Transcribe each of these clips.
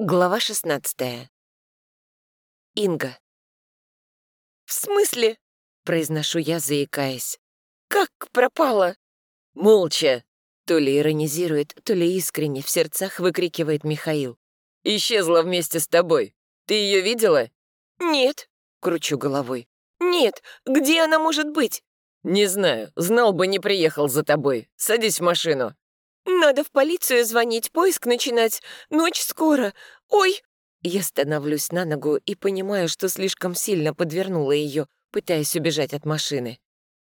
Глава 16. Инга. «В смысле?» — произношу я, заикаясь. «Как пропала?» «Молча!» — то ли иронизирует, то ли искренне в сердцах выкрикивает Михаил. «Исчезла вместе с тобой. Ты ее видела?» «Нет», — кручу головой. «Нет, где она может быть?» «Не знаю. Знал бы, не приехал за тобой. Садись в машину». «Надо в полицию звонить, поиск начинать. Ночь скоро. Ой!» Я становлюсь на ногу и понимаю, что слишком сильно подвернула ее, пытаясь убежать от машины.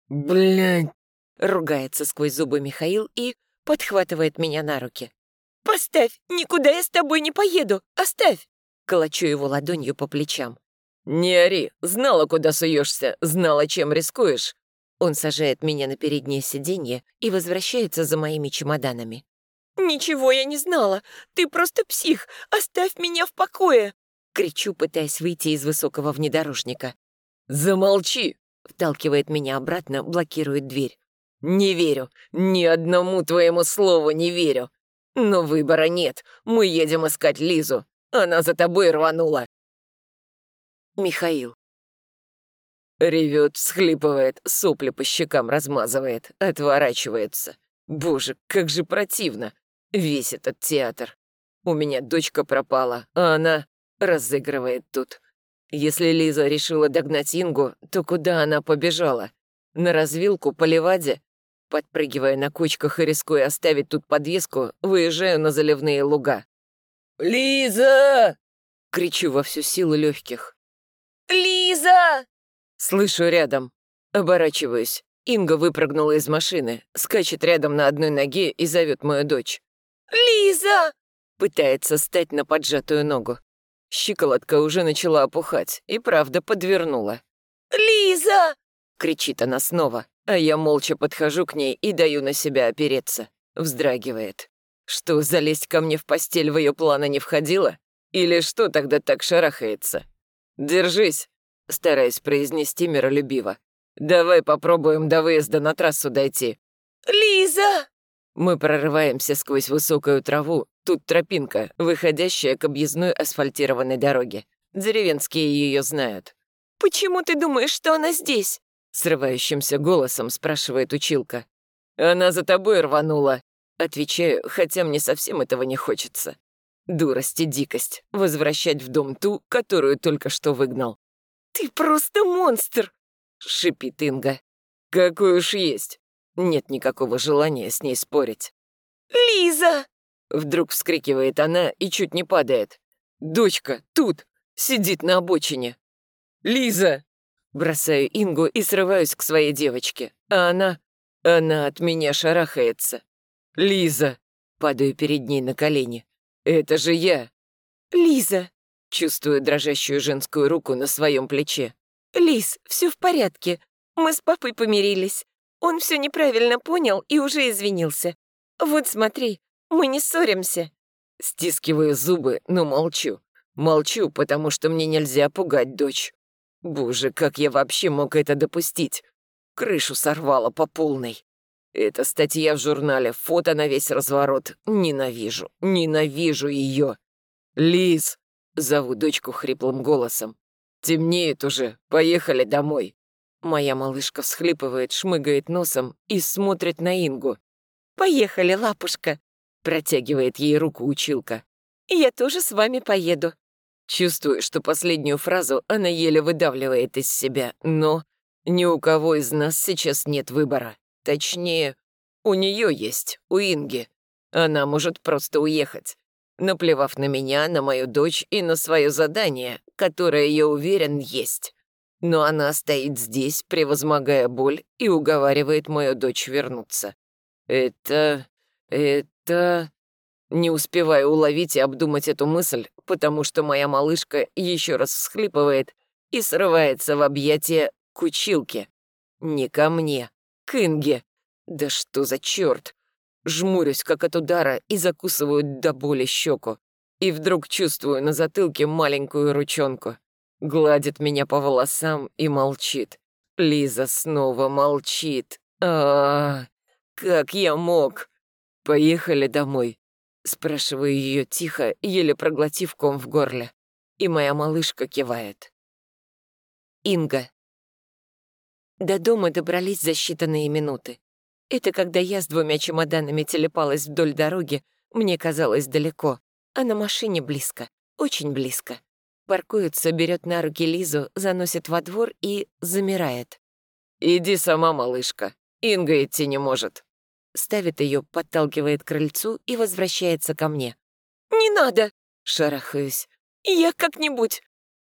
«Блядь!» — ругается сквозь зубы Михаил и подхватывает меня на руки. «Поставь! Никуда я с тобой не поеду! Оставь!» Колочу его ладонью по плечам. «Не ори! Знала, куда суешься, знала, чем рискуешь!» Он сажает меня на переднее сиденье и возвращается за моими чемоданами. «Ничего я не знала. Ты просто псих. Оставь меня в покое!» Кричу, пытаясь выйти из высокого внедорожника. «Замолчи!» — вталкивает меня обратно, блокирует дверь. «Не верю. Ни одному твоему слову не верю. Но выбора нет. Мы едем искать Лизу. Она за тобой рванула». Михаил. Ревет, всхлипывает, сопли по щекам размазывает, отворачивается. Боже, как же противно. Весь этот театр. У меня дочка пропала, а она разыгрывает тут. Если Лиза решила догнать Ингу, то куда она побежала? На развилку по Леваде? Подпрыгивая на кочках и рискуя оставить тут подвеску, выезжаю на заливные луга. «Лиза!» — кричу во всю силу легких. «Лиза!» Слышу рядом. Оборачиваюсь. Инга выпрыгнула из машины, скачет рядом на одной ноге и зовет мою дочь. «Лиза!» Пытается стать на поджатую ногу. Щиколотка уже начала опухать и правда подвернула. «Лиза!» — кричит она снова, а я молча подхожу к ней и даю на себя опереться. Вздрагивает. Что, залезть ко мне в постель в ее планы не входило? Или что тогда так шарахается? «Держись!» Стараясь произнести миролюбиво. «Давай попробуем до выезда на трассу дойти». «Лиза!» Мы прорываемся сквозь высокую траву. Тут тропинка, выходящая к объездной асфальтированной дороге. Деревенские ее знают. «Почему ты думаешь, что она здесь?» Срывающимся голосом спрашивает училка. «Она за тобой рванула». Отвечаю, хотя мне совсем этого не хочется. Дурость и дикость. Возвращать в дом ту, которую только что выгнал. «Ты просто монстр!» — шипит Инга. «Какой уж есть. Нет никакого желания с ней спорить». «Лиза!» — вдруг вскрикивает она и чуть не падает. «Дочка, тут! Сидит на обочине!» «Лиза!» Бросаю Ингу и срываюсь к своей девочке. А она... Она от меня шарахается. «Лиза!» Падаю перед ней на колени. «Это же я!» «Лиза!» Чувствую дрожащую женскую руку на своем плече. «Лиз, все в порядке. Мы с папой помирились. Он все неправильно понял и уже извинился. Вот смотри, мы не ссоримся». Стискиваю зубы, но молчу. Молчу, потому что мне нельзя пугать дочь. Боже, как я вообще мог это допустить? Крышу сорвала по полной. Эта статья в журнале, фото на весь разворот. Ненавижу, ненавижу ее. Лиз, Зову дочку хриплым голосом. «Темнеет уже, поехали домой». Моя малышка всхлипывает, шмыгает носом и смотрит на Ингу. «Поехали, лапушка», — протягивает ей руку училка. «Я тоже с вами поеду». Чувствую, что последнюю фразу она еле выдавливает из себя, но ни у кого из нас сейчас нет выбора. Точнее, у нее есть, у Инги. Она может просто уехать наплевав на меня, на мою дочь и на свое задание, которое, я уверен, есть. Но она стоит здесь, превозмогая боль, и уговаривает мою дочь вернуться. Это... это... Не успеваю уловить и обдумать эту мысль, потому что моя малышка еще раз всхлипывает и срывается в объятия к училке. Не ко мне, к Инге. Да что за черт? Жмурюсь, как от удара, и закусываю до боли щеку. И вдруг чувствую на затылке маленькую ручонку. Гладит меня по волосам и молчит. Лиза снова молчит. А, -а, -а как я мог? Поехали домой. Спрашиваю ее тихо, еле проглотив ком в горле. И моя малышка кивает. Инга. До дома добрались за считанные минуты. Это когда я с двумя чемоданами телепалась вдоль дороги, мне казалось далеко, а на машине близко, очень близко. Паркуется, берет на руки Лизу, заносит во двор и замирает. «Иди сама, малышка. Инга идти не может». Ставит ее, подталкивает к крыльцу и возвращается ко мне. «Не надо!» — шарахаюсь. «Я как-нибудь!»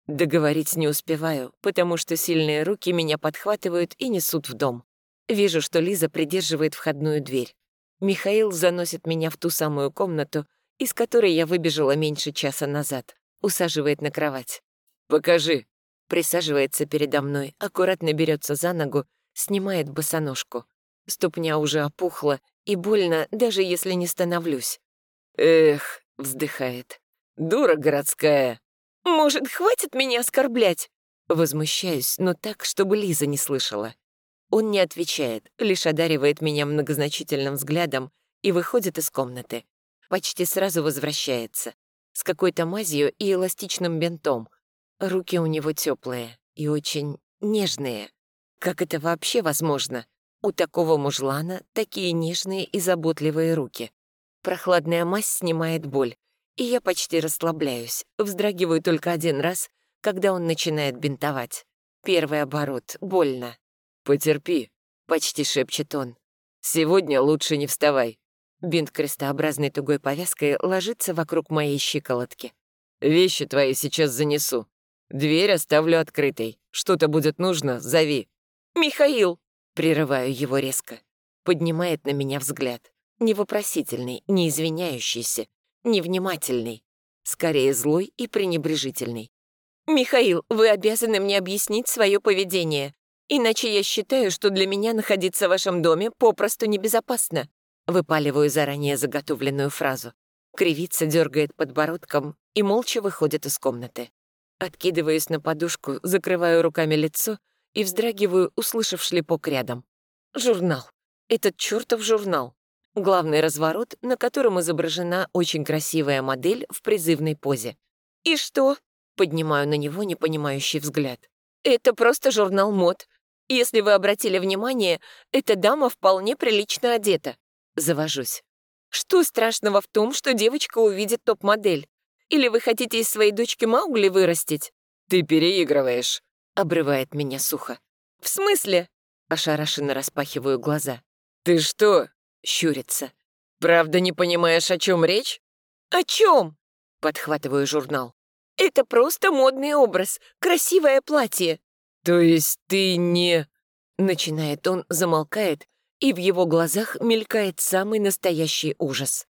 Договорить не успеваю, потому что сильные руки меня подхватывают и несут в дом. Вижу, что Лиза придерживает входную дверь. Михаил заносит меня в ту самую комнату, из которой я выбежала меньше часа назад. Усаживает на кровать. «Покажи», Присаживается передо мной, аккуратно берется за ногу, снимает босоножку. Ступня уже опухла, и больно, даже если не становлюсь. «Эх», — вздыхает, — «дура городская». «Может, хватит меня оскорблять?» Возмущаюсь, но так, чтобы Лиза не слышала. Он не отвечает, лишь одаривает меня многозначительным взглядом и выходит из комнаты. Почти сразу возвращается. С какой-то мазью и эластичным бинтом — Руки у него теплые и очень нежные. Как это вообще возможно? У такого мужлана такие нежные и заботливые руки. Прохладная мазь снимает боль, и я почти расслабляюсь, вздрагиваю только один раз, когда он начинает бинтовать. Первый оборот, больно. «Потерпи», — почти шепчет он. «Сегодня лучше не вставай». Бинт крестообразной тугой повязкой ложится вокруг моей щиколотки. «Вещи твои сейчас занесу. Дверь оставлю открытой. Что-то будет нужно, зови». «Михаил!» — прерываю его резко. Поднимает на меня взгляд. Не вопросительный, не извиняющийся, невнимательный. Скорее злой и пренебрежительный. «Михаил, вы обязаны мне объяснить свое поведение. Иначе я считаю, что для меня находиться в вашем доме попросту небезопасно». Выпаливаю заранее заготовленную фразу. Кривица дергает подбородком и молча выходит из комнаты. Откидываюсь на подушку, закрываю руками лицо и вздрагиваю, услышав шлепок рядом. Журнал. Этот чертов журнал. Главный разворот, на котором изображена очень красивая модель в призывной позе. «И что?» — поднимаю на него непонимающий взгляд. «Это просто журнал мод. Если вы обратили внимание, эта дама вполне прилично одета». Завожусь. Что страшного в том, что девочка увидит топ-модель? Или вы хотите из своей дочки Маугли вырастить?» «Ты переигрываешь», — обрывает меня сухо. «В смысле?» — ошарашенно распахиваю глаза. «Ты что?» — щурится. «Правда не понимаешь, о чем речь?» «О чем?» — подхватываю журнал. «Это просто модный образ, красивое платье». «То есть ты не...» Начинает он, замолкает, и в его глазах мелькает самый настоящий ужас.